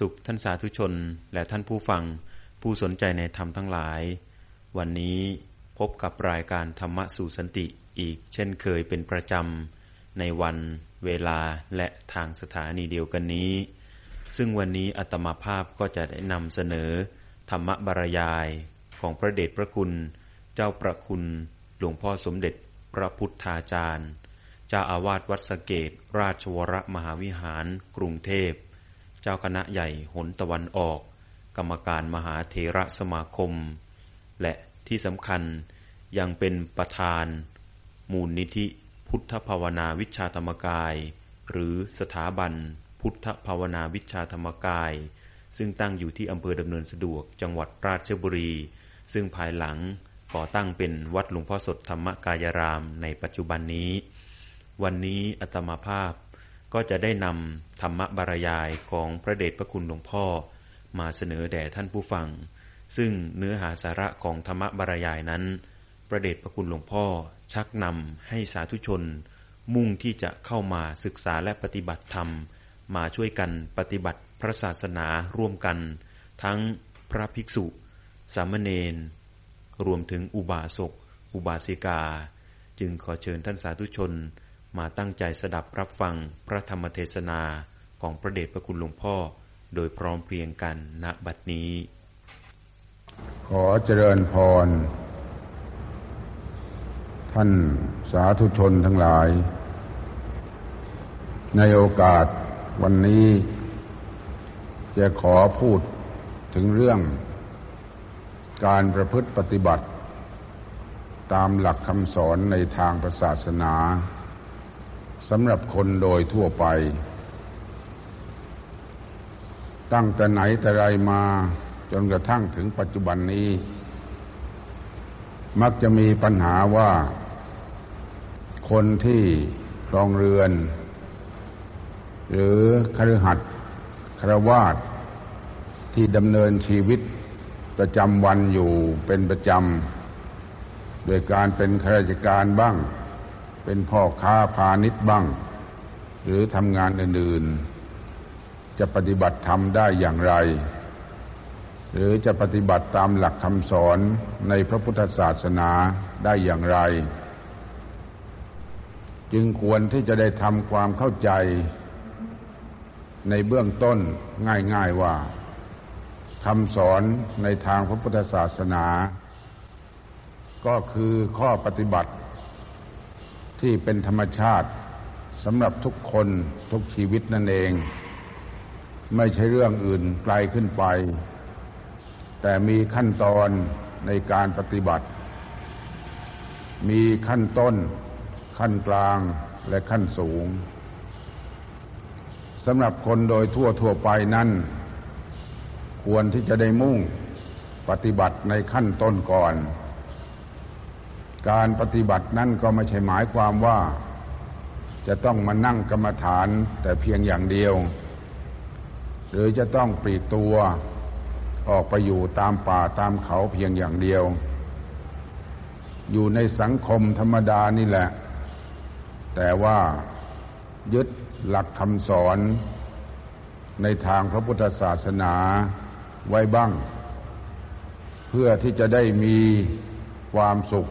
สุขท่านสาธุชน และท่านผู้ฟังผู้สนใจในธรรมทั้งหลาย วันนี้พบกับรายการธรรมะสู่สันติอีกเช่นเคยเป็นประจำ ในวันเวลาและทางสถานีเดียวกันนี้ ซึ่งวันนี้อัตมาภาพก็จะได้นำเสนอ ธรรมบรรยายของพระเดชพระคุณ เจ้าประคุณหลวงพ่อสมเด็จพระพุทธาจารย์เจ้าอาวาสวัดสเกตราชวรมหาวิหารกรุงเทพ เจ้าคณะใหญ่หนตะวันออก กรรมการมหาเทระสมาคม และที่สำคัญยังเป็นประธาน มูลนิธิพุทธภาวนาวิชาธรรมกาย หรือสถาบันพุทธภาวนาวิชาธรรมกาย ซึ่งตั้งอยู่ที่อำเภอดำเนินสะดวกจังหวัดราชบุรี ซึ่งภายหลังก่อตั้งเป็นวัดหลวงพ่อสดธรรมกายรามในปัจจุบันนี้ วันนี้อัตมาภาพ ก็จะได้นำธรรมบรรยายของพระเดชพระคุณหลวงพ่อ มาเสนอแด่ท่านผู้ฟัง ซึ่งเนื้อหาสาระของธรรมบรรยายนั้น พระเดชพระคุณหลวงพ่อชักนำให้สาธุชน มุ่งที่จะเข้ามาศึกษาและปฏิบัติธรรม มาช่วยกันปฏิบัติพระศาสนาร่วมกัน ทั้งพระภิกษุ สามเณรรวมถึงอุบาสกอุบาสิกา จึงขอเชิญท่านสาธุชน มาตั้งใจสดับรับฟังพระธรรมเทศนาของพระเดชพระคุณหลวงพ่อ โดยพร้อมเพรียงกันณบัดนี้ ขอเจริญพร ท่านสาธุชนทั้งหลาย ในโอกาสวันนี้ จะขอพูดถึงเรื่อง การประพฤติปฏิบัติ ตามหลักคำสอนในทางศาสนา สำหรับคนโดยทั่วไป ตั้งแต่ไหนแต่ไรมาจนกระทั่งถึงปัจจุบันนี้ มักจะมีปัญหาว่า คนที่ครองเรือน หรือคฤหัสถ์ครวาสที่ดำเนินชีวิตประจำวันอยู่เป็นประจำโดยการเป็นข้าราชการบ้าง เป็นพ่อค้าพาณิชย์บ้าง หรือทำงานอื่นๆ จะปฏิบัติธรรมได้อย่างไร หรือจะปฏิบัติตามหลักคำสอนในพระพุทธศาสนาได้อย่างไร จึงควรที่จะได้ทำความเข้าใจ ในเบื้องต้นง่ายๆว่าคำสอนในทางพระพุทธศาสนา ก็คือข้อปฏิบัติ ที่เป็นธรรมชาติสำหรับทุกคนทุกชีวิตนั่นเอง ไม่ใช่เรื่องอื่นไกลขึ้นไป แต่มีขั้นตอนในการปฏิบัติ มีขั้นต้น ขั้นกลางและขั้นสูงสำหรับคนโดยทั่วทั่วไปนั้น ควรที่จะได้มุ่งปฏิบัติในขั้นต้นก่อน การปฏิบัตินั้นก็ไม่ใช่หมายความว่า จะต้องมานั่งกรรมฐานแต่เพียงอย่างเดียว หรือจะต้องปลีกตัวออกไปอยู่ตามป่าตามเขาเพียงอย่างเดียว อยู่ในสังคมธรรมดานี่แหละ แต่ว่ายึดหลักคำสอนในทางพระพุทธศาสนาไว้บ้าง เพื่อที่จะได้มีความสุข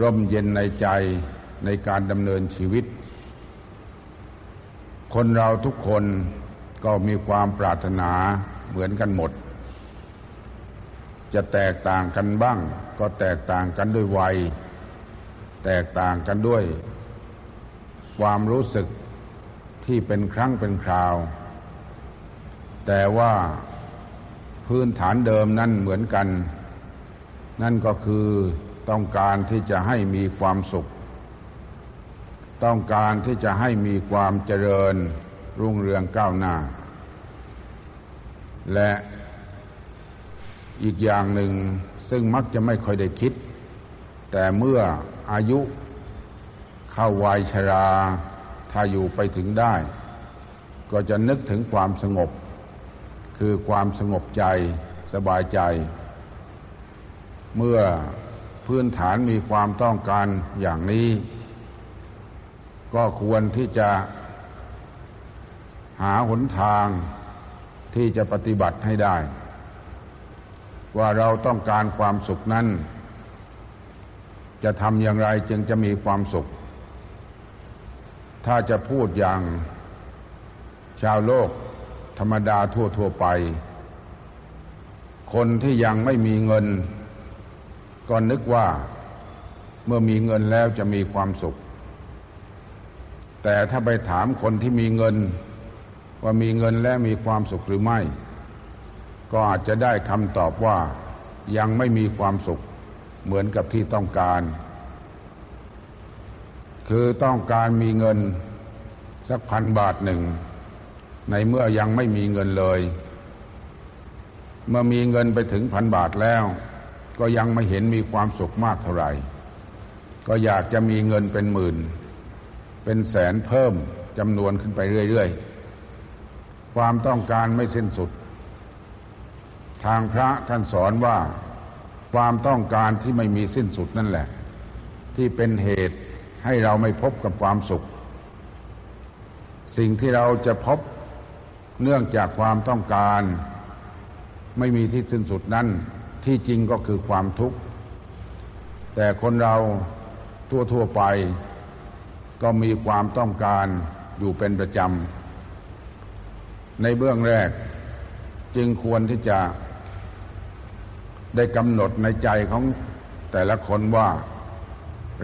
ร่มเย็นในใจในการดำเนินชีวิต คนเราทุกคนก็มีความปรารถนาเหมือนกันหมด จะแตกต่างกันบ้าง ก็แตกต่างกันด้วยวัย แตกต่างกันด้วย ความรู้สึกที่เป็นครั้งเป็นคราว แต่ว่าพื้นฐานเดิมนั่นเหมือนกัน นั่นก็คือ ต้องการที่จะให้มีความสุข ต้องการที่จะให้มีความเจริญรุ่งเรืองก้าวหน้า และอีกอย่างหนึ่งซึ่งมักจะไม่ค่อยได้คิด แต่เมื่ออายุเข้าวัยชรา ถ้าอยู่ไปถึงได้ ก็จะนึกถึงความสงบ คือความสงบใจสบายใจ เมื่อ พื้นฐานมีความต้องการอย่างนี้ ก็ควรที่จะหาหนทางที่จะปฏิบัติให้ได้ ว่าเราต้องการความสุขนั้น จะทำอย่างไรจึงจะมีความสุข ถ้าจะพูดอย่างชาวโลกธรรมดาทั่ว ๆ ไป คนที่ยังไม่มีเงิน ก็นึกว่าเมื่อมีเงินแล้วจะมีความสุข แต่ถ้าไปถามคนที่มีเงิน ว่ามีเงินแล้วมีความสุขหรือไม่ ก็อาจจะได้คำตอบว่ายังไม่มีความสุขเหมือนกับที่ต้องการ คือต้องการมีเงินสักพันบาทหนึ่ง ในเมื่อยังไม่มีเงินเลย เมื่อมีเงินไปถึงพันบาทแล้ว ก็ยังไม่เห็นมีความสุขมากเท่าไหร่ ก็อยากจะมีเงินเป็นหมื่น เป็นแสนเพิ่มจำนวนขึ้นไปเรื่อยๆ ความต้องการไม่สิ้นสุด ทางพระท่านสอนว่าความต้องการที่ไม่มีสิ้นสุดนั่นแหละ ที่เป็นเหตุให้เราไม่พบกับความสุข สิ่งที่เราจะพบเนื่องจากความต้องการ ไม่มีที่สิ้นสุดนั้น ที่จริงก็คือความทุกข์ แต่คนเราทั่วๆไป ก็มีความต้องการอยู่เป็นประจำ ในเบื้องแรกจึงควรที่จะได้กำหนดในใจของแต่ละคนว่า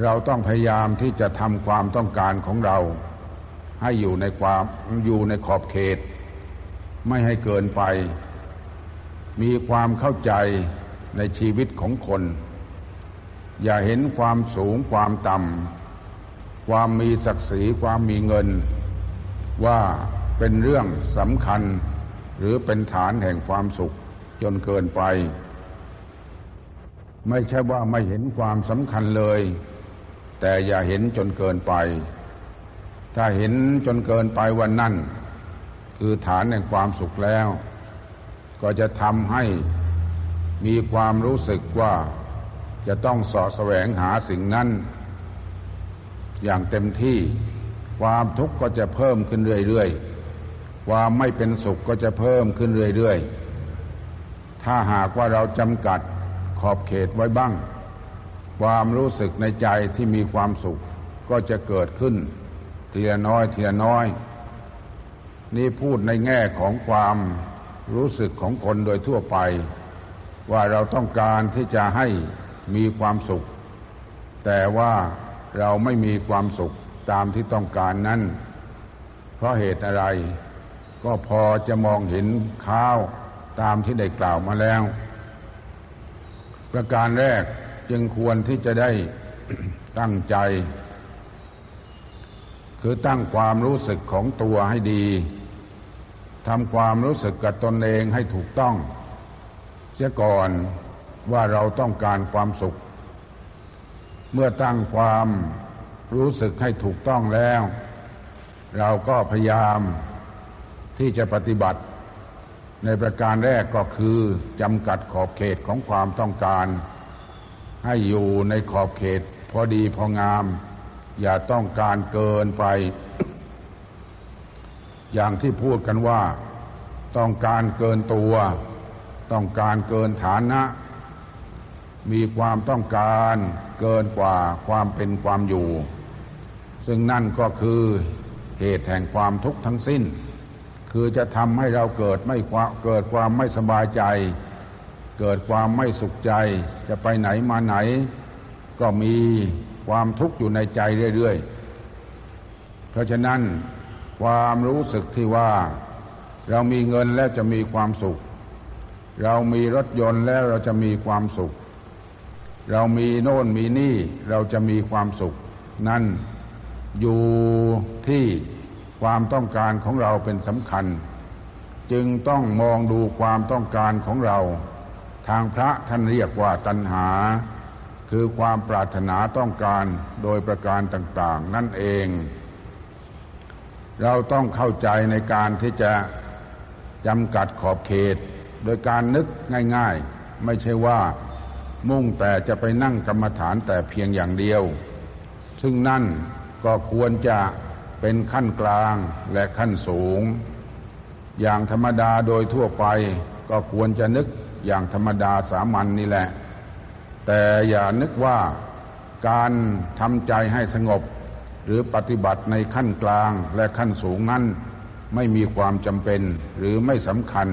เราต้องพยายามที่จะทำความต้องการของเรา ให้อยู่ในความอยู่ในขอบเขต ไม่ให้เกินไป มีความเข้าใจ ในชีวิตของคน อย่าเห็นความสูงความต่ำความมีศักดิ์ศรีความมีเงิน ว่าเป็นเรื่องสำคัญ หรือเป็นฐานแห่งความสุขจนเกินไป ไม่ใช่ว่าไม่เห็นความสำคัญเลย แต่อย่าเห็นจนเกินไป ถ้าเห็นจนเกินไปวันนั้นคือฐานแห่งความสุขแล้ว ก็จะทำให้ มีความรู้สึกว่าจะต้องสาะแสวงหาสิ่งนั้น อย่างเต็มที่ ความทุกข์ก็จะเพิ่มขึ้นเรื่อยๆ ความไม่เป็นสุขก็จะเพิ่มขึ้นเรื่อยๆ ถ้าหากว่าเราจำกัดขอบเขตไว้บ้าง ความรู้สึกในใจที่มีความสุขก็จะเกิดขึ้น ทีละน้อยทีละน้อย นี่พูดในแง่ของความรู้สึกของคนโดยทั่วไป ว่าเราต้องการที่จะให้มีความสุข แต่ว่าเราไม่มีความสุขตามที่ต้องการนั้น เพราะเหตุอะไร ก็พอจะมองเห็นข้าวตามที่ได้กล่าวมาแล้ว ประการแรกจึงควรที่จะได้ตั้งใจ คือตั้งความรู้สึกของตัวให้ดีทำความรู้สึกกับตนเองให้ถูกต้อง เสียก่อนว่าเราต้องการความสุข เมื่อตั้งความรู้สึกให้ถูกต้องแล้ว เราก็พยายามที่จะปฏิบัติ ในประการแรกก็คือจำกัดขอบเขตของความต้องการ ให้อยู่ในขอบเขตพอดีพองาม อย่าต้องการเกินไป อย่างที่พูดกันว่าต้องการเกินตัว ต้องการเกินฐานะ มีความต้องการเกินกว่าความเป็นความอยู่ ซึ่งนั่นก็คือเหตุแห่งความทุกข์ทั้งสิ้น คือจะทำให้เราเกิดไม่เกิดความไม่สบายใจ เกิดความไม่สุขใจ จะไปไหนมาไหน ก็มีความทุกข์อยู่ในใจเรื่อยๆ เพราะฉะนั้นความรู้สึกที่ว่า เรามีเงินแล้วจะมีความสุข เรามีรถยนต์แล้วเราจะมีความสุข เรามีโน่นมีนี่เราจะมีความสุข นั่นอยู่ที่ความต้องการของเราเป็นสำคัญ จึงต้องมองดูความต้องการของเรา ทางพระท่านเรียกว่าตัณหา คือความปรารถนาต้องการโดยประการต่าง ๆ นั่นเอง เราต้องเข้าใจในการที่จะจำกัดขอบเขต โดยการนึกง่ายๆ ไม่ใช่ว่ามุ่งแต่จะไปนั่งกรรมฐานแต่เพียงอย่างเดียว ซึ่งนั่นก็ควรจะเป็นขั้นกลางและขั้นสูง อย่างธรรมดาโดยทั่วไปก็ควรจะนึกอย่างธรรมดาสามัญนนี่แหละ แต่อย่านึกว่าการทำใจให้สงบ หรือปฏิบัติในขั้นกลางและขั้นสูงนั้น ไม่มีความจำเป็นหรือไม่สำคัญ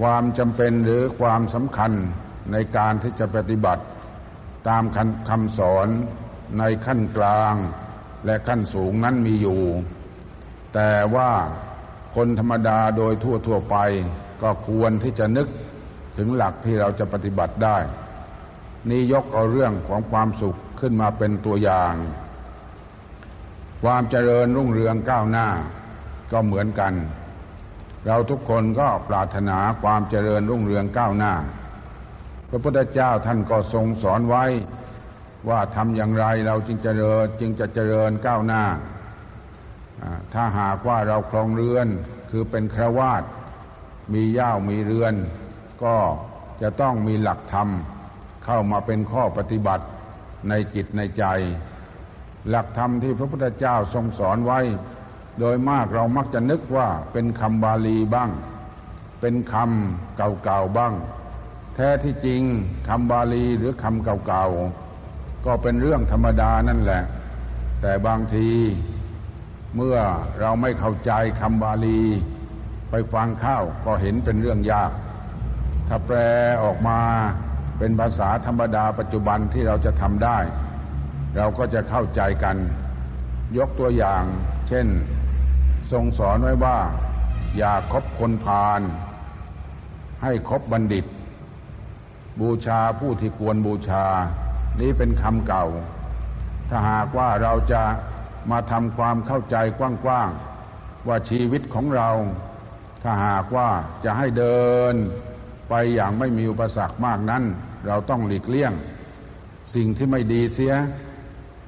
ความจำเป็นหรือความสำคัญในการที่จะปฏิบัติ ตามคำสอนในขั้นกลางและขั้นสูงนั้นมีอยู่ แต่ว่าคนธรรมดาโดยทั่วทั่วไป ก็ควรที่จะนึกถึงหลักที่เราจะปฏิบัติได้ นี่ยกเอาเรื่องของความสุขขึ้นมาเป็นตัวอย่าง ความเจริญรุ่งเรืองก้าวหน้าก็เหมือนกัน เราทุกคนก็ปรารถนาความเจริญรุ่งเรืองก้าวหน้า พระพุทธเจ้าท่านก็ทรงสอนไว้ว่าทำอย่างไรเราจึงเจริญจึงจะเจริญก้าวหน้า ถ้าหากว่าเราครองเรือนคือเป็นครวาสมีย่าวมีเรือน ก็จะต้องมีหลักธรรม เข้ามาเป็นข้อปฏิบัติในจิตในใจ หลักธรรมที่พระพุทธเจ้าทรงสอนไว้ โดยมากเรามักจะนึกว่าเป็นคำบาลีบ้าง เป็นคำเก่าๆบ้าง แท้ที่จริงคำบาลีหรือคำเก่าๆก็เป็นเรื่องธรรมดานั่นแหละ แต่บางทีเมื่อเราไม่เข้าใจคำบาลี ไปฟังข้าวก็เห็นเป็นเรื่องยาก ถ้าแปลออกมาเป็นภาษาธรรมดาปัจจุบันที่เราจะทำได้ เราก็จะเข้าใจกัน ยกตัวอย่าง เช่น ทรงสอนไว้ว่า อย่าคบคนพาลให้คบบัณฑิต บูชาผู้ที่ควรบูชา นี้เป็นคำเก่า ถ้าหากว่าเราจะมาทำความเข้าใจกว้างๆว่าชีวิตของเรา ถ้าหากว่าจะให้เดิน ไปอย่างไม่มีอุปสรรคมากนั้น เราต้องหลีกเลี่ยง สิ่งที่ไม่ดีเสีย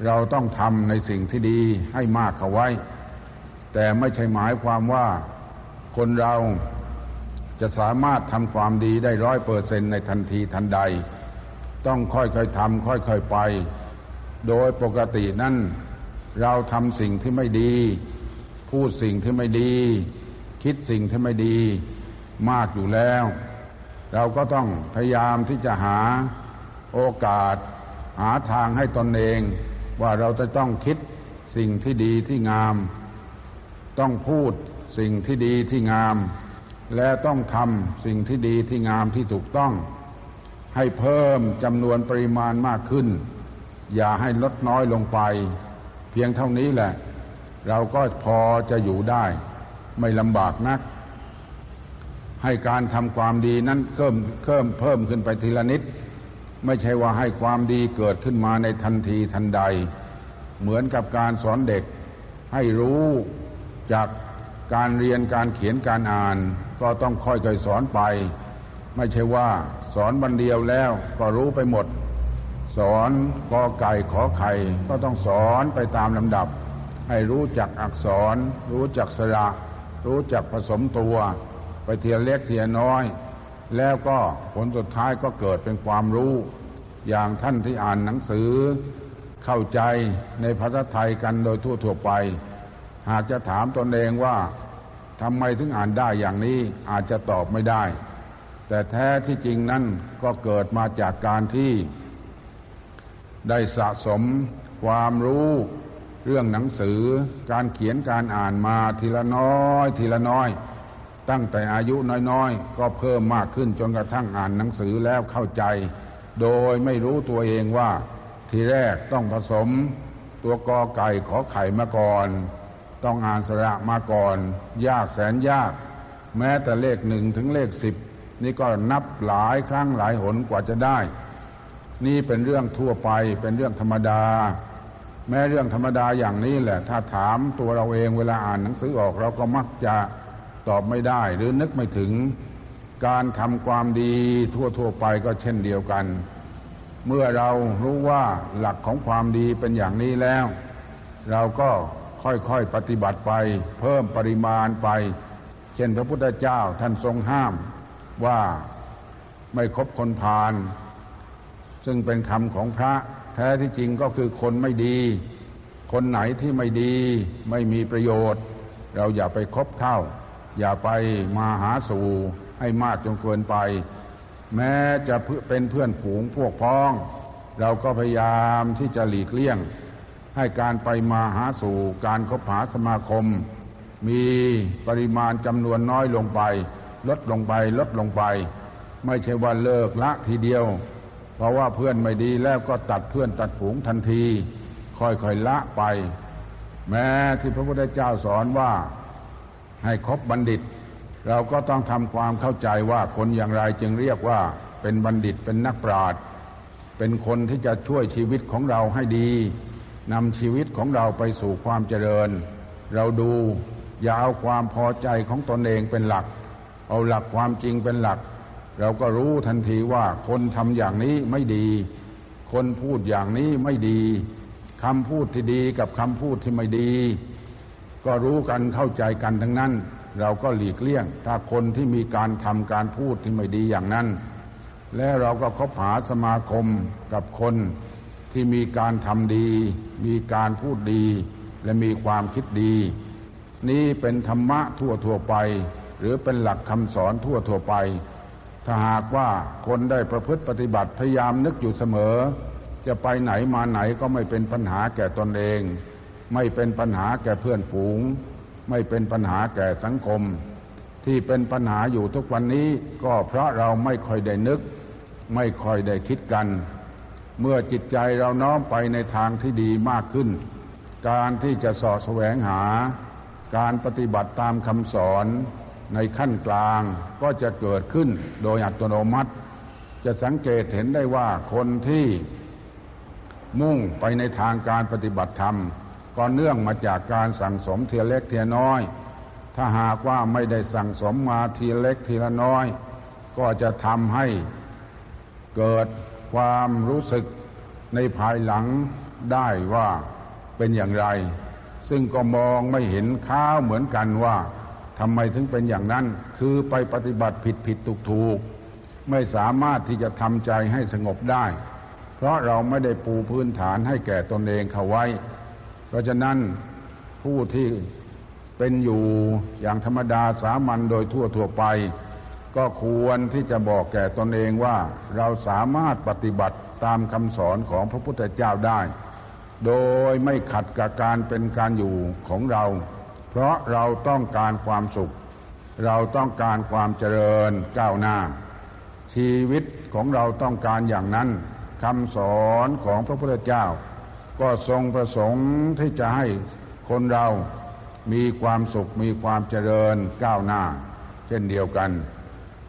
เราต้องทำในสิ่งที่ดีให้มากเข้าไว้ แต่ไม่ใช่หมายความว่าคนเราจะสามารถทำความดีได้ร้อยเปอร์เซ็นในทันทีทันใด ต้องค่อยๆทำค่อยๆไป โดยปกตินั้นเราทำสิ่งที่ไม่ดี พูดสิ่งที่ไม่ดี คิดสิ่งที่ไม่ดีมากอยู่แล้ว เราก็ต้องพยายามที่จะหาโอกาส หาทางให้ตนเอง ว่าเราจะต้องคิดสิ่งที่ดีที่งาม ต้องพูดสิ่งที่ดีที่งาม และต้องทำสิ่งที่ดีที่งามที่ถูกต้อง ให้เพิ่มจำนวนปริมาณมากขึ้น อย่าให้ลดน้อยลงไป เพียงเท่านี้แหละ เราก็พอจะอยู่ได้ ไม่ลำบากนัก ให้การทำความดีนั้นเพิ่มเพิ่มเพิ่มขึ้นไปทีละนิด ไม่ใช่ว่าให้ความดีเกิดขึ้นมาในทันทีทันใด เหมือนกับการสอนเด็กให้รู้ จากการเรียนการเขียนการอ่านก็ต้องค่อยๆสอนไป ไม่ใช่ว่าสอนบันเดียวแล้วก็รู้ไปหมด สอนกอไก่ขอไข่ก็ต้องสอนไปตามลำดับ ให้รู้จักอักษร รู้จักสระ รู้จักผสมตัว ไปเทียเล็กเทียน้อย แล้วก็ผลสุดท้ายก็เกิดเป็นความรู้ อย่างท่านที่อ่านหนังสือเข้าใจในภาษาไทยกันโดยทั่วๆไป หากจะถามตนเองว่าทำไมถึงอ่านได้อย่างนี้อาจจะตอบไม่ได้ แต่แท้ที่จริงนั้นก็เกิดมาจากการที่ ได้สะสมความรู้ เรื่องหนังสือ การเขียนการอ่านมาทีละน้อย ทีละน้อย ตั้งแต่อายุน้อยๆ ก็เพิ่มมากขึ้นจนกระทั่งอ่านหนังสือแล้วเข้าใจ โดยไม่รู้ตัวเองว่า ทีแรกต้องผสม ตัวกอไก่ขอไข่มาก่อน ต้องอ่านสระมาก่อน ยากแสนยาก แม้แต่เลขหนึ่งถึงเลขสิบนี่ก็นับหลายครั้งหลายหนกว่าจะได้ นี่เป็นเรื่องทั่วไปเป็นเรื่องธรรมดา แม้เรื่องธรรมดาอย่างนี้แหละ ถ้าถามตัวเราเองเวลาอ่านหนังสือออกเราก็มักจะตอบไม่ได้หรือนึกไม่ถึง การทำความดีทั่วๆไปก็เช่นเดียวกัน เมื่อเรารู้ว่าหลักของความดีเป็นอย่างนี้แล้ว เราก็ ค่อยๆปฏิบัติไป เพิ่มปริมาณไป เช่นพระพุทธเจ้าท่านทรงห้ามว่าไม่คบคนพาลซึ่งเป็นคำของพระแท้ที่จริงก็คือคนไม่ดี คนไหนที่ไม่ดีไม่มีประโยชน์ เราอย่าไปคบเข้า อย่าไปมาหาสู่ให้มากจนเกินไป แม้จะเป็นเพื่อนฝูงพวกพ้อง เราก็พยายามที่จะหลีกเลี่ยง ให้การไปมาหาสู่การคบหาสมาคม มีปริมาณจำนวนน้อยลงไป ลดลงไปลดลงไป ไม่ใช่ว่าเลิกละทีเดียว เพราะว่าเพื่อนไม่ดีแล้วก็ตัดเพื่อนตัดฝูงทันที ค่อยๆละไป แม้ที่พระพุทธเจ้าสอนว่าให้คบบัณฑิต เราก็ต้องทำความเข้าใจว่าคนอย่างไรจึงเรียกว่าเป็นบัณฑิตเป็นนักปราชญ์เป็นคนที่จะช่วยชีวิตของเราให้ดี นำชีวิตของเราไปสู่ความเจริญ เราดูอย่าเอาความพอใจของตนเองเป็นหลัก เอาหลักความจริงเป็นหลัก เราก็รู้ทันทีว่าคนทำอย่างนี้ไม่ดี คนพูดอย่างนี้ไม่ดีคำพูดที่ดีกับคำพูดที่ไม่ดี ก็รู้กันเข้าใจกันทั้งนั้น เราก็หลีกเลี่ยง ถ้าคนที่มีการทำการพูดที่ไม่ดีอย่างนั้น และเราก็คบหาสมาคมกับคน ที่มีการทำดี มีการพูดดี และมีความคิดดี นี้เป็นธรรมะทั่วทั่วไป หรือเป็นหลักคำสอนทั่วทั่วไป ถ้าหากว่าคนได้ประพฤติปฏิบัติพยายามนึกอยู่เสมอ จะไปไหนมาไหนก็ไม่เป็นปัญหาแก่ตนเอง ไม่เป็นปัญหาแก่เพื่อนฝูง ไม่เป็นปัญหาแก่สังคม ที่เป็นปัญหาอยู่ทุกวันนี้ก็เพราะเราไม่ค่อยได้นึก ไม่ค่อยได้คิดกัน เมื่อจิตใจเราน้อมไปในทางที่ดีมากขึ้น การที่จะสอดแสวงหา การปฏิบัติตามคำสอนในขั้นกลางก็จะเกิดขึ้นโดยอัตโนมัติ จะสังเกตเห็นได้ว่าคนที่มุ่งไปในทางการปฏิบัติธรรม ก็เนื่องมาจากการสั่งสมเทียเล็กเทียน้อย ถ้าหากว่าไม่ได้สั่งสมมาทีเล็กทีละน้อย ก็จะทำให้เกิด ความรู้สึกในภายหลังได้ว่าเป็นอย่างไร ซึ่งก็มองไม่เห็นข้าวเหมือนกันว่าทำไมถึงเป็นอย่างนั้น คือไปปฏิบัติผิดผิดถูกถูกไม่สามารถที่จะทำใจให้สงบได้ เพราะเราไม่ได้ปูพื้นฐานให้แก่ตนเองเขาไว้ เพราะฉะนั้นผู้ที่เป็นอยู่อย่างธรรมดาสามัญโดยทั่วทั่วไป ก็ควรที่จะบอกแก่ตนเองว่าเราสามารถปฏิบัติตามคำสอนของพระพุทธเจ้าได้ โดยไม่ขัดกับการเป็นการอยู่ของเรา เพราะเราต้องการความสุข เราต้องการความเจริญก้าวหน้า ชีวิตของเราต้องการอย่างนั้นคำสอนของพระพุทธเจ้า ก็ทรงประสงค์ที่จะให้คนเรามีความสุขมีความเจริญก้าวหน้า เช่นเดียวกัน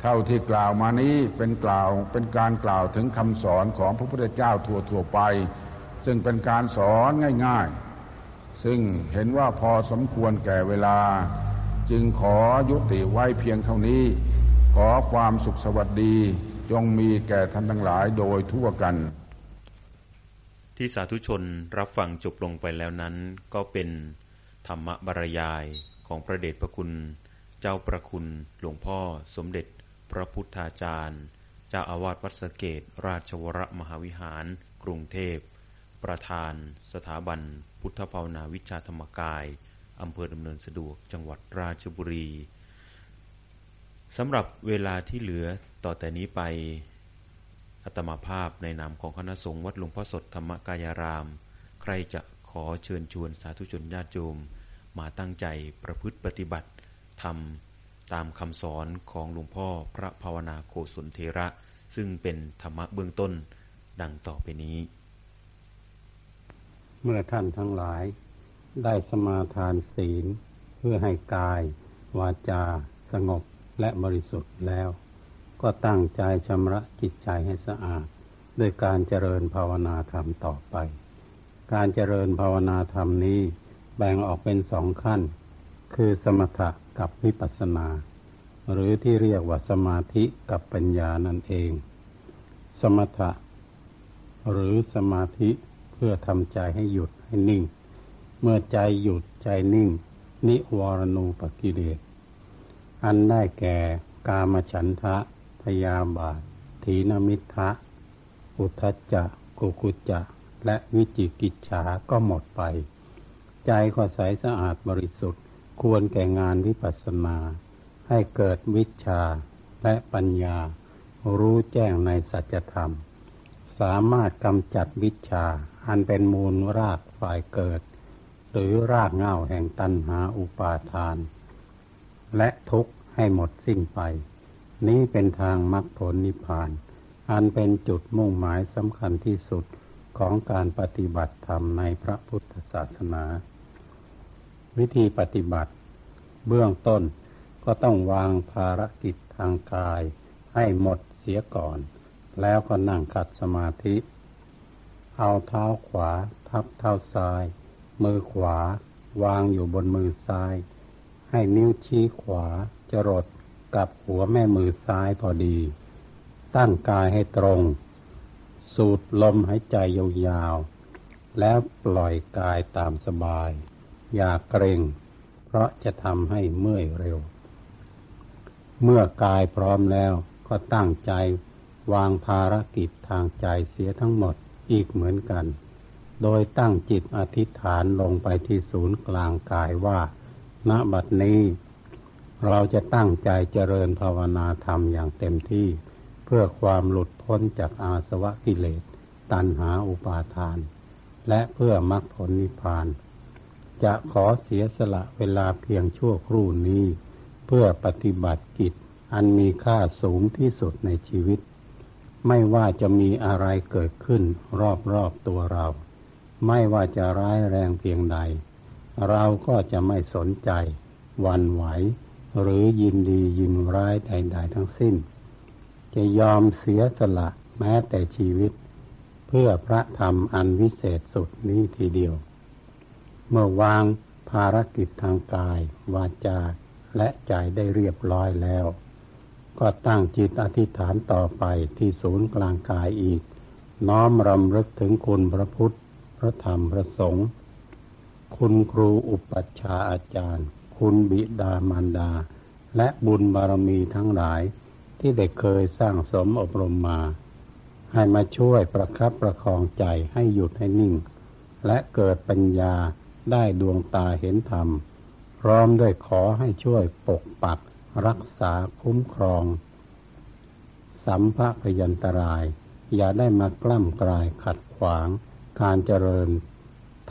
เท่าที่กล่าวมานี้เป็นกล่าวเป็นการกล่าวถึงคำสอนของพระพุทธเจ้าทั่วทั่วไป ซึ่งเป็นการสอนง่ายๆ ซึ่งเห็นว่าพอสมควรแก่เวลา จึงขอยุติไว้เพียงเท่านี้ ขอความสุขสวัสดีจงมีแก่ท่านทั้งหลายโดยทั่วกัน ที่สาธุชนรับฟังจบลงไปแล้วนั้น ก็เป็นธรรมบรรยายของพระเดชพระคุณ เจ้าประคุณหลวงพ่อสมเด็จ พระพุทธาจารย์เจ้าอาวาสวัดสเกต ราชวรมหาวิหาร กรุงเทพ ประธาน สถาบัน พุทธภาวนาวิชาธรรมกายอำเภอดำเนินสะดวกจังหวัดราชบุรีสำหรับเวลาที่เหลือต่อแต่นี้ไปอัตมาภาพในนามของคณะสงฆ์วัดหลวงพ่อสดธรรมกายาราม ใครจะขอเชิญชวนสาธุชนญาติโยมมาตั้งใจประพฤติปฏิบัติทำ ตามคำสอนของหลวงพ่อพระภาวนาโกศลเทระ ซึ่งเป็นธรรมะเบื้องต้นดังต่อไปนี้ เมื่อท่านทั้งหลายได้สมาทานศีล เพื่อให้กาย วาจา สงบและบริสุทธิ์แล้ว ก็ตั้งใจชำระจิตใจให้สะอาดด้วยการเจริญภาวนาธรรมต่อไป การเจริญภาวนาธรรมนี้แบ่งออกเป็นสองขั้น คือสมถะกับวิปัสสนา หรือที่เรียกว่าสมาธิกับปัญญานั่นเอง สมถะ หรือสมาธิเพื่อทำใจให้หยุดให้นิ่ง เมื่อใจหยุดใจนิ่ง นิวรณูปกิเลสอันได้แก่กามฉันทะ พยาบาทถีนมิทะ อุทจจะกุกุจจะ และวิจิกิจฉาก็หมดไป ใจก็ใสสะอาดบริสุทธิ ควรแก่งานวิปัสสนา ให้เกิดวิชาและปัญญา รู้แจ้งในสัจธรรม สามารถกำจัดวิชา อันเป็นมูลรากฝ่ายเกิด หรือรากเง่าแห่งตัณหาอุปาทาน และทุกข์ให้หมดสิ้นไป นี้เป็นทางมรรคผลนิพพาน อันเป็นจุดมุ่งหมายสำคัญที่สุดของการปฏิบัติธรรมในพระพุทธศาสนา วิธีปฏิบัติ เบื้องต้นก็ต้องวางภารกิจทางกายให้หมดเสียก่อน แล้วก็นั่งขัดสมาธิ เอาเท้าขวาทับเท้าซ้าย มือขวาวางอยู่บนมือซ้าย ให้นิ้วชี้ขวาจรดกับหัวแม่มือซ้ายพอดี ตั้งกายให้ตรง สูดลมหายใจยาวๆแล้วปล่อยกายตามสบาย อย่าเกรง เพราะจะทำให้เมื่อยเร็ว เมื่อกายพร้อมแล้วก็ตั้งใจวางภารกิจทางใจเสียทั้งหมดอีกเหมือนกัน โดยตั้งจิตอธิษฐานลงไปที่ศูนย์กลางกายว่า ณ บัดนี้ เราจะตั้งใจเจริญภาวนาธรรมอย่างเต็มที่ เพื่อความหลุดพ้นจากอาสวะกิเลส ตัณหาอุปาทาน และเพื่อมรรคผลนิพพาน จะขอเสียสละเวลาเพียงชั่วครู่นี้ เพื่อปฏิบัติกิจอันมีค่าสูงที่สุดในชีวิต ไม่ว่าจะมีอะไรเกิดขึ้นรอบๆตัวเรา ไม่ว่าจะร้ายแรงเพียงใด เราก็จะไม่สนใจวันไหว หรือยินดียินร้ายใด ๆ ทั้งสิ้น จะยอมเสียสละแม้แต่ชีวิต เพื่อพระธรรมอันวิเศษสุดนี้ทีเดียว เมื่อวางภารกิจทางกาย วาจา และใจได้เรียบร้อยแล้ว ก็ตั้งจิตอธิษฐานต่อไปที่ศูนย์กลางกายอีก น้อมรำลึกถึงคุณพระพุทธ พระธรรม พระสงฆ์คุณครูอุปัชฌาย์อาจารย์ คุณบิดามารดา และบุญบารมีทั้งหลาย ที่ได้เคยสร้างสมอบรมมา ให้มาช่วยประคับประคองใจให้หยุดให้นิ่ง และเกิดปัญญา ได้ดวงตาเห็นธรรม พร้อมด้วยขอให้ช่วยปกปักรักษาคุ้มครอง สัมภะพยันตราย อย่าได้มากล้ำกลายขัดขวางการเจริญ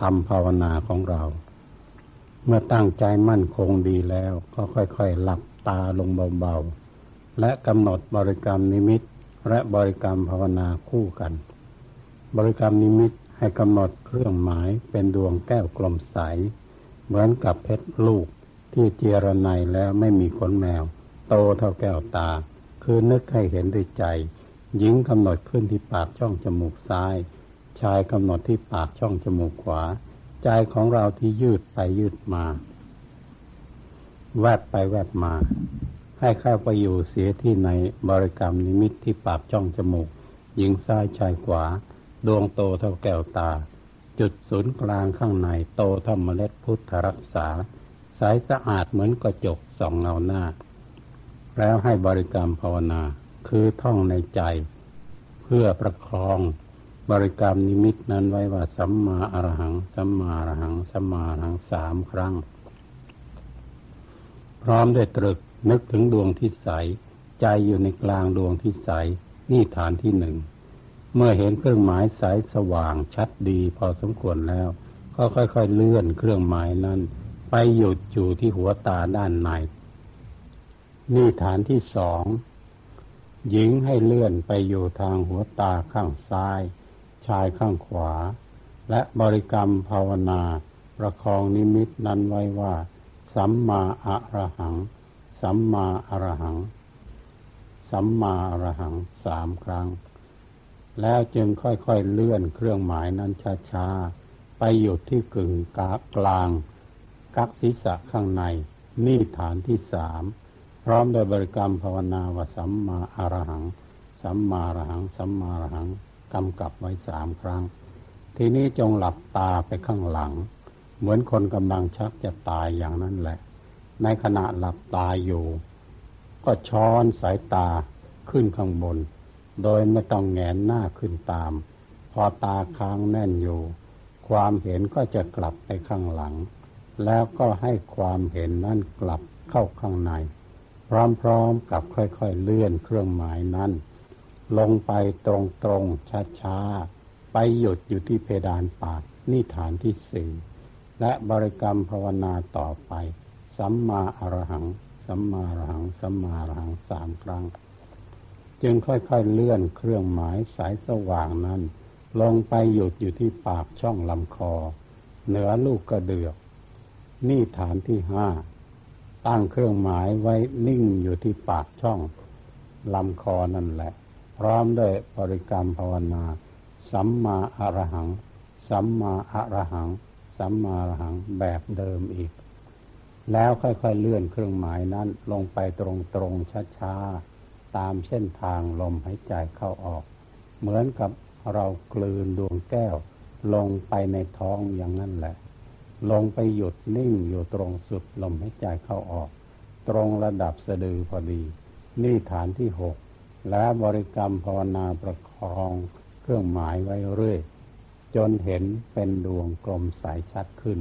ทำภาวนาของเรา เมื่อตั้งใจมั่นคงดีแล้วก็ค่อยๆ หลับตาลงเบาๆ และกำหนดบริกรรมนิมิตและบริกรรมภาวนาคู่กัน บริกรรมนิมิต ให้กำหนดเครื่องหมายเป็นดวงแก้วกลมใส เหมือนกับเพชรลูกที่เจรไนแล้วไม่มีขนแมว โตเท่าแก้วตา คือนึกให้เห็นด้วยใจ หญิงกำหนดขึ้นที่ปากช่องจมูกซ้าย ชายกำหนดที่ปากช่องจมูกขวา ใจของเราที่ยืดไปยืดมา แวบไปแวบมา ให้เข้าไปอยู่เสียที่ในบริกรรมนิมิตที่ปากช่องจมูก หญิงซ้ายชายขวา ดวงโตเท่าแก้วตา จุดศูนย์กลางข้างในโตธรรมเมล็ดพุทธรักษาใสสะอาดเหมือนกระจกส่องเงาหน้า แล้วให้บริกรรมภาวนา คือท่องในใจ เพื่อประคอง บริกรรมนิมิตนั้นไว้ว่าสัมมาอรหัง สัมมาอรหัง สัมมาอรหังสามครั้ง พร้อมได้ตรึกนึกถึงดวงที่ใส ใจอยู่ในกลางดวงที่ใสนี่ฐานที่หนึ่ง เมื่อเห็นเครื่องหมายสายสว่างชัดดีพอสมควรแล้ว ก็ค่อยๆเลื่อนเครื่องหมายนั้น ไปหยุดอยู่ที่หัวตาด้านใน นี่ฐานที่สองหญิงให้เลื่อนไปอยู่ทางหัวตาข้างซ้าย ชายข้างขวา และบริกรรมภาวนา ประคองนิมิตนั้นไว้ว่า สัมมาอะระหัง สัมมาอะระหัง สัมมาอะระหังสามครั้ง แล้วจึงค่อยๆเลื่อนเครื่องหมายนั้นช้าๆ ไปหยุดที่กึ่งกากลาง กักศีรษะข้างใน นี่ฐานที่สาม พร้อมโดยบริกรรมภาวนาวสัมมาอรหัง สัมมาอรหัง สัมมาอรหัง กำกับไว้สามครั้ง ทีนี้จงหลับตาไปข้างหลัง เหมือนคนกำลังชักจะตายอย่างนั้นแหละ ในขณะหลับตาอยู่ ก็ช้อนสายตาขึ้นข้างบน โดยไม่ต้องแงนหน้าขึ้นตาม พอตาค้างแน่นอยู่ ความเห็นก็จะกลับไปข้างหลัง แล้วก็ให้ความเห็นนั้นกลับเข้าข้างใน พร้อมๆกับค่อยๆเลื่อนเครื่องหมายนั้น ลงไปตรงๆช้าๆไปหยุดอยู่ที่เพดานปากนี่ฐานที่สี่และบริกรรมภาวนาต่อไป สัมมาอรหัง สัมมาอรหัง สัมมาอรหังสามครั้ง จึงค่อยๆเลื่อนเครื่องหมายสายสว่างนั้น ลงไปหยุดอยู่ที่ปากช่องลำคอ เหนือลูกกระเดือก นี่ฐานที่ห้าตั้งเครื่องหมายไว้นิ่งอยู่ที่ปากช่องลำคอนั่นแหละ พร้อมด้วยบริกรรมภาวนา สัมมาอรหัง สัมมาอรหัง สัมมาอรหังแบบเดิมอีก แล้วค่อยๆเลื่อนเครื่องหมายนั้นลงไปตรงๆช้าๆ ตามเส้นทางลมหายใจเข้าออก เหมือนกับเรากลืนดวงแก้ว ลงไปในท้องอย่างนั้นแหละ ลงไปหยุดนิ่งอยู่ตรงสุดลมหายใจเข้าออก ตรงระดับสะดือพอดี นี่ฐานที่หกและบริกรรมภาวนาประคองเครื่องหมายไว้เรื่อย จนเห็นเป็นดวงกลมสายชัดขึ้น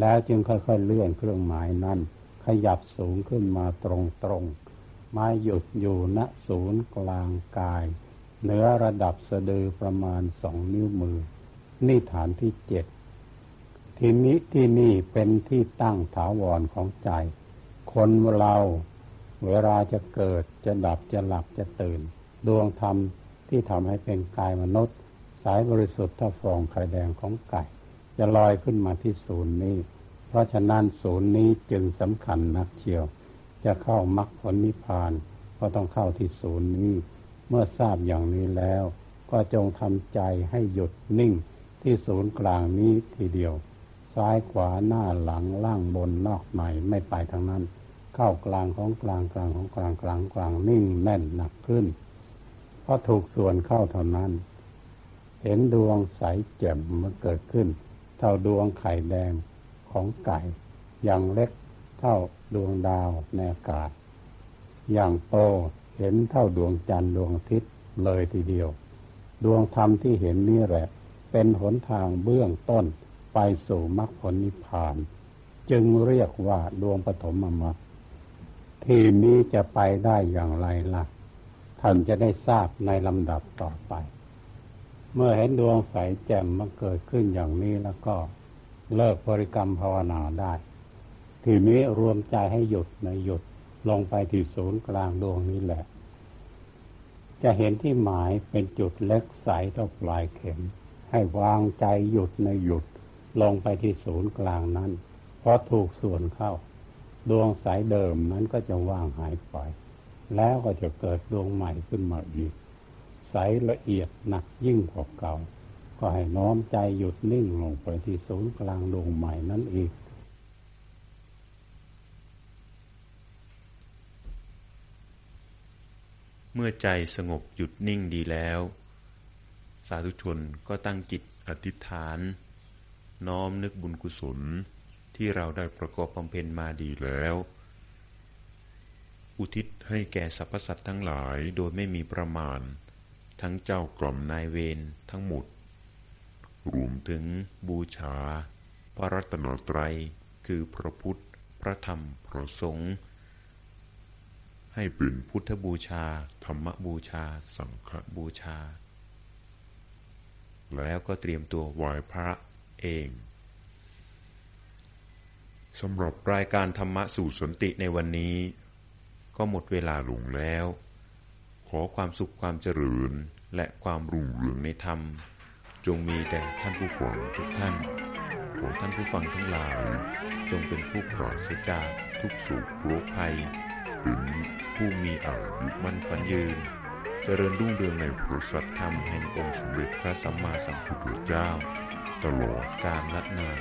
แล้วจึงค่อยๆเลื่อนเครื่องหมายนั้น ขยับสูงขึ้นมาตรงๆ มาหยุดอยู่ณศูนย์กลางกาย เหนือระดับสะดือประมาณสองนิ้วมือ นี่ฐานที่เจ็ดที่นี้ที่นี่เป็นที่ตั้งถาวรของใจ คนเราเวลาจะเกิดจะดับจะหลับจะตื่น ดวงธรรมที่ทำให้เป็นกายมนุษย์ สายบริสุทธิ์ท่าฟองไข่แดงของไก่ จะลอยขึ้นมาที่ศูนย์นี้ เพราะฉะนั้นศูนย์นี้จึงสำคัญนักเชียว จะเข้ามรรคผลนิพพานก็ต้องเข้าที่ศูนย์นี้ เมื่อทราบอย่างนี้แล้ว ก็จงทำใจให้หยุดนิ่งที่ศูนย์กลางนี้ทีเดียว ซ้ายขวาหน้าหลังล่างบนนอกในไม่ไปทางนั้น เข้ากลางของกลางกลางของกลางกลางกลางนิ่งแน่นหนักขึ้นเพราะถูกส่วนเข้าเท่านั้น เห็นดวงใสแจ่มมันเกิดขึ้น เท่าดวงไข่แดงของไก่อย่างเล็ก เท่าดวงดาวในอากาศ อย่างโตเห็นเท่าดวงจันทร์ดวงอาทิตย์เลยทีเดียว ดวงธรรมที่เห็นนี่แหละ เป็นหนทางเบื้องต้นไปสู่มรรคผลนิพพาน จึงเรียกว่าดวงปฐมมรรคที่นี้จะไปได้อย่างไรล่ะ ท่านจะได้ทราบในลำดับต่อไป เมื่อเห็นดวงใสแจ่มมาเกิดขึ้นอย่างนี้แล้วก็เลิกบริกรรมภาวนาได้ ทีนี้รวมใจให้หยุดในหยุดลงไปที่ศูนย์กลางดวงนี้แหละ จะเห็นที่หมายเป็นจุดเล็กใสเท่าปลายเข็ม ให้วางใจหยุดในหยุด ลงไปที่ศูนย์กลางนั้นพอถูกส่วนเข้า ดวงสายเดิมนั้นก็จะว่างหายไป แล้วก็จะเกิดดวงใหม่ขึ้นมาอีก ใสละเอียดหนักยิ่งกว่าเก่า ก็ให้น้อมใจหยุดนิ่งลงไปที่ศูนย์กลางดวงใหม่นั้นอีก เมื่อใจสงบหยุดนิ่งดีแล้ว สาธุชนก็ตั้งจิตอธิษฐาน น้อมนึกบุญกุศลที่เราได้ประกอบบำเพ็ญมาดีแล้ว อุทิศให้แก่สรรพสัตว์ทั้งหลายโดยไม่มีประมาณ ทั้งเจ้ากล่อมนายเวรทั้งหมด รวมถึงบูชา พระรัตนตรัย คือพระพุทธ พระธรรม พระสงฆ์ ให้เป็นพุทธบูชา ธรรมบูชา สังฆบูชา แล้วก็เตรียมตัวไหว้พระเองสำหรับรายการธรรมะสู่สนติในวันนี้ ก็หมดเวลาลงแล้ว ขอความสุขความเจริญและความรุ่งเรืองในธรรม จงมีแด่ท่านผู้ฟังทุกท่านขอท่านผู้ฟังทั้งหลาย จงเป็นผู้ปลอดเสียจากทุกสุขโรคภัย เป็นผู้มีอายุมั่นขวัญยืน เจริญรุ่งเรืองในพระสัทธรรมแห่งองค์สมเด็จพระสัมมาสัมพุทธเจ้า ตลอดกาลนันาน